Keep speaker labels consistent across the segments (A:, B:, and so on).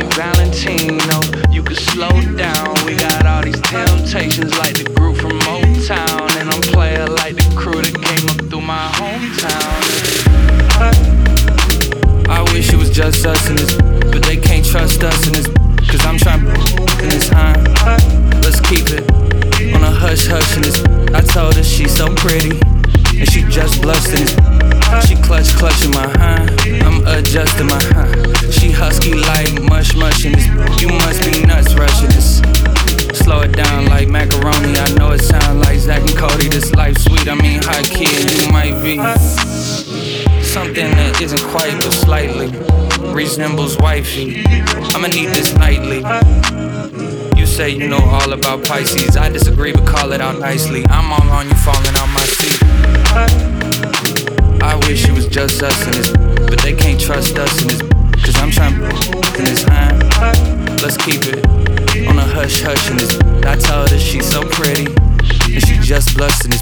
A: Tony Valentino. You can slow down. We got all these temptations like the group from Motown. And I'm player like the crew that came up through my hometown. I wish it was just us in this. Something that isn't quite but slightly resembles wifey. I'ma need this nightly. You say you know all about Pisces. I disagree, but call it out nicely. I'm all on you, falling on my seat. I wish it was just us in this, but they can't trust us in this. Cause I'm trying in this hand. Let's keep it on a hush hush in this. I told her she's so pretty, and she just blushed in this.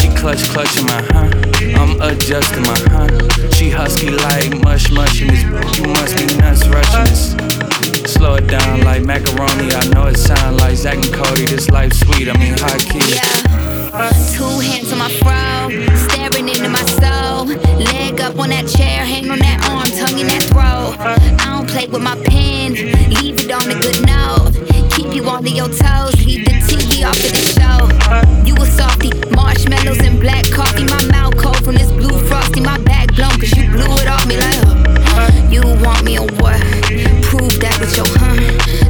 A: She clutch clutching my hand. I'm adjusting my hand. She husky like mush mush in this. You must be nuts rushing this. Slow it down like macaroni. I know it sound like Zack and Cody. This life sweet. I mean high key.
B: Yeah. Two hands on my fro, staring into my soul. Leg up on that chair, hand on that arm, tongue in that throat. I don't play with my pen, leave it on a good note. Keep you on your toes, leave the TV off of the show. You a softy, marshmallows and black coffee. My mouth cold from this blue frosty. My back blown, cause you blew it off me like, huh. You want me or what? Prove that with your huh.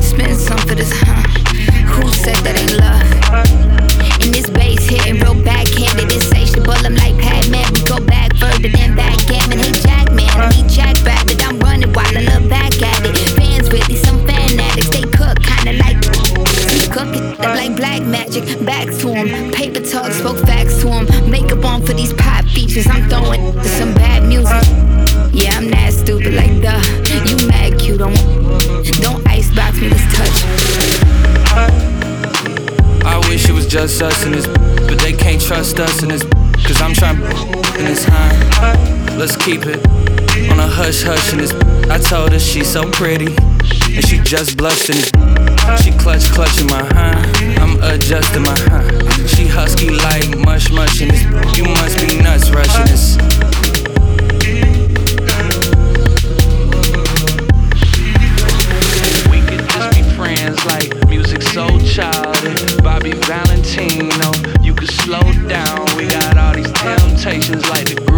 B: Spend some for this, huh? Who said that ain't love? In this bass Back to 'em. Paper talk, spoke facts to 'em. Makeup on for these pop features. I'm throwing some bad music. Yeah, I'm that stupid like the You mad cute, don't don't icebox me, let's touch.
A: I wish it was just us in this, but they can't trust us in this. Cause I'm trying in this hand. Let's keep it on a hush hush in this. I told her she's so pretty, and she just blushed in this. She clutch clutching my hand. I'm adjusting my hand. Valentino, you can slow down. We got all these temptations like the